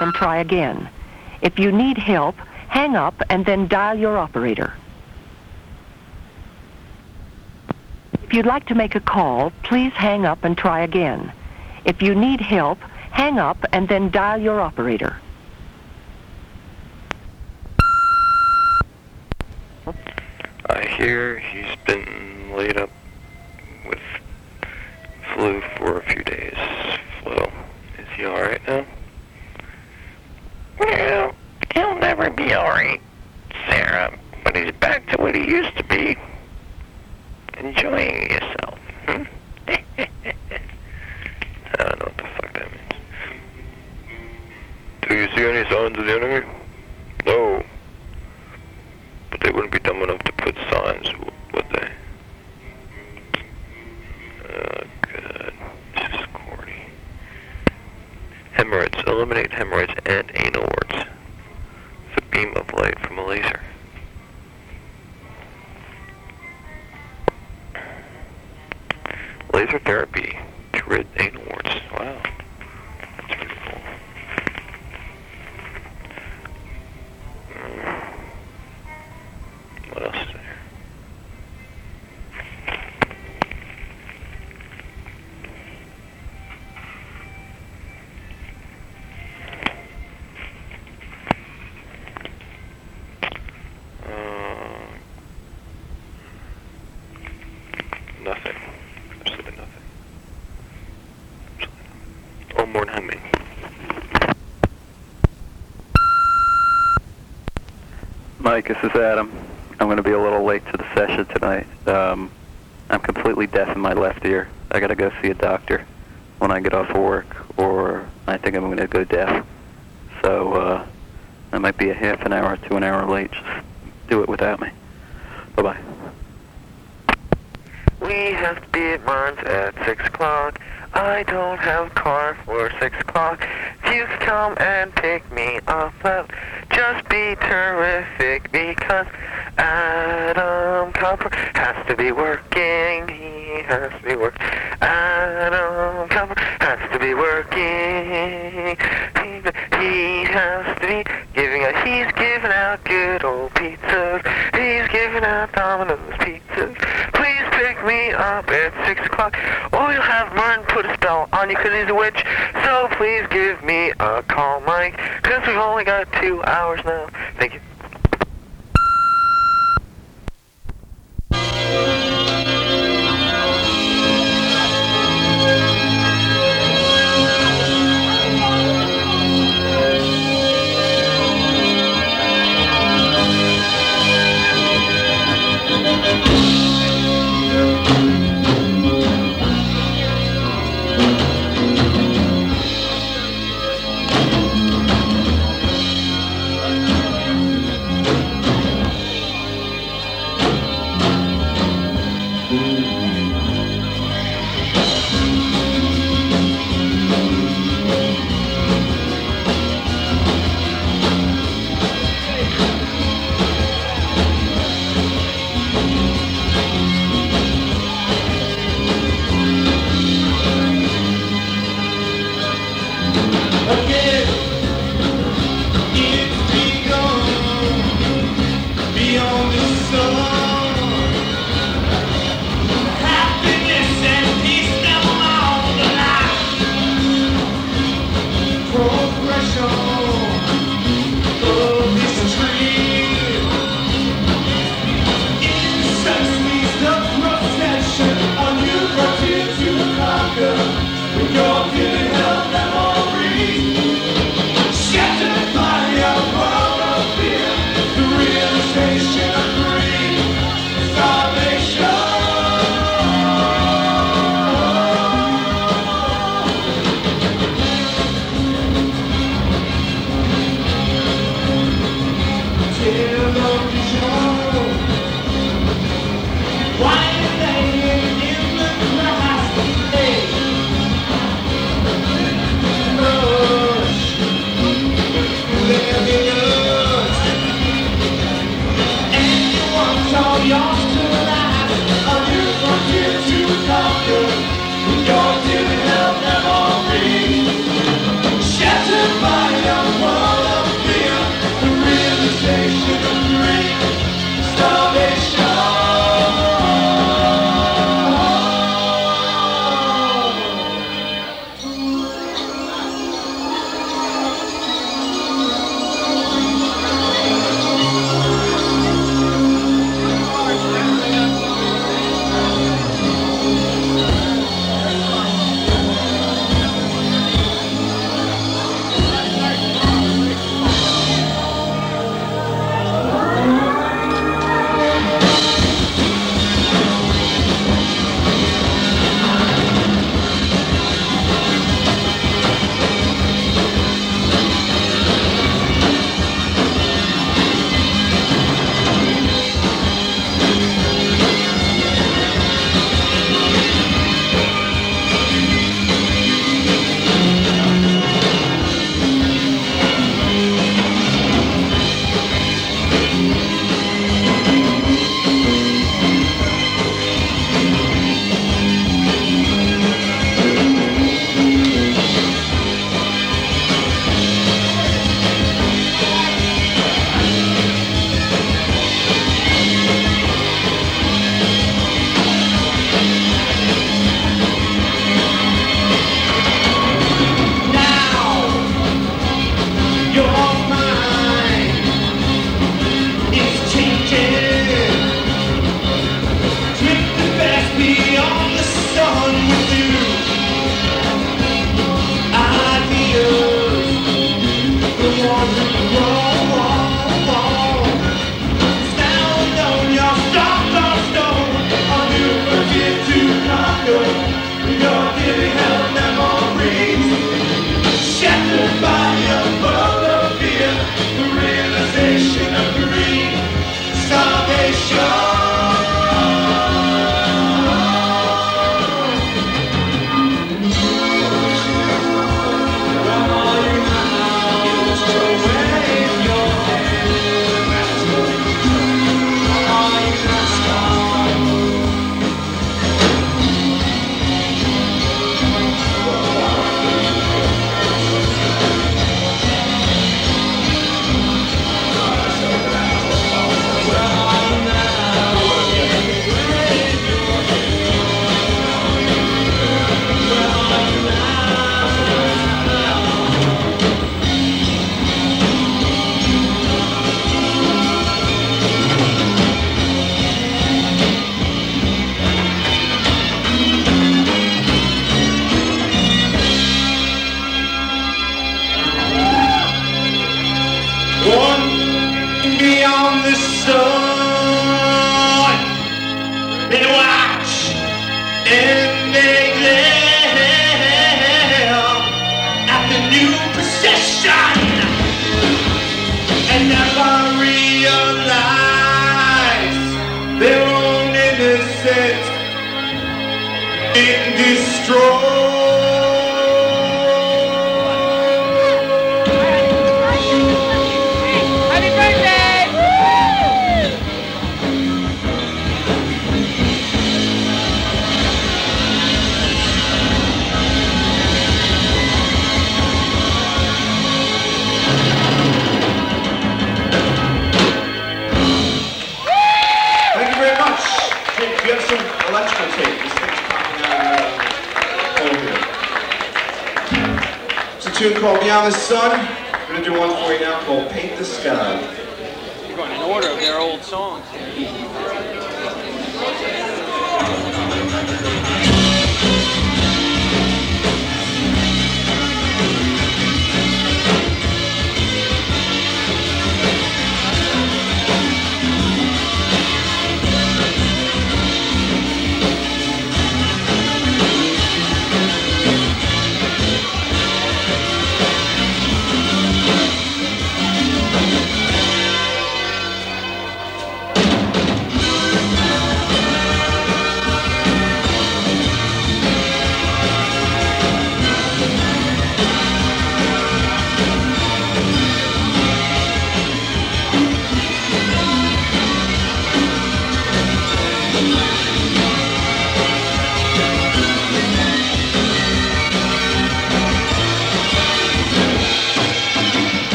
and try again. If you need help, hang up and then dial your operator. If you'd like to make a call, please hang up and try again. If you need help, hang up and then dial your operator. Mike, this is Adam. I'm going to be a little late to the session tonight. Um, I'm completely deaf in my left ear. I got to go see a doctor when I get off of work, or I think I'm going to go deaf. So uh, I might be a half an hour to an hour late. Just do it without me. Bye bye. We have to be at Mons at 6 o'clock. I don't have car for 6 o'clock. You come and pick me up, that just be terrific because Adam Copper has to be working. He has to be working. Adam Copper has to be working. He, he has to be giving out, he's giving out good old pizzas. He's giving out Domino's pizzas. Please pick me up at 6 o'clock, or you'll have Martin put a on you he's a witch. So please give me a call, Mike, because we've only got two hours now. Thank you. Down the Sun. I'm going to do one for you now called Paint the Sky. You're going in order of their old songs.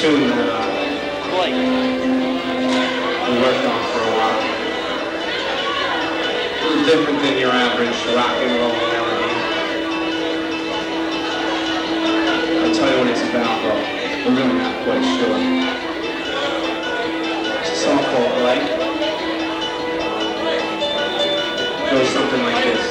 Tune that uh, we worked on for a while. A little different than your average rock and roll melody. I'll tell you what it's about, though. We're really not quite sure. It's a song called Light. It goes something like this.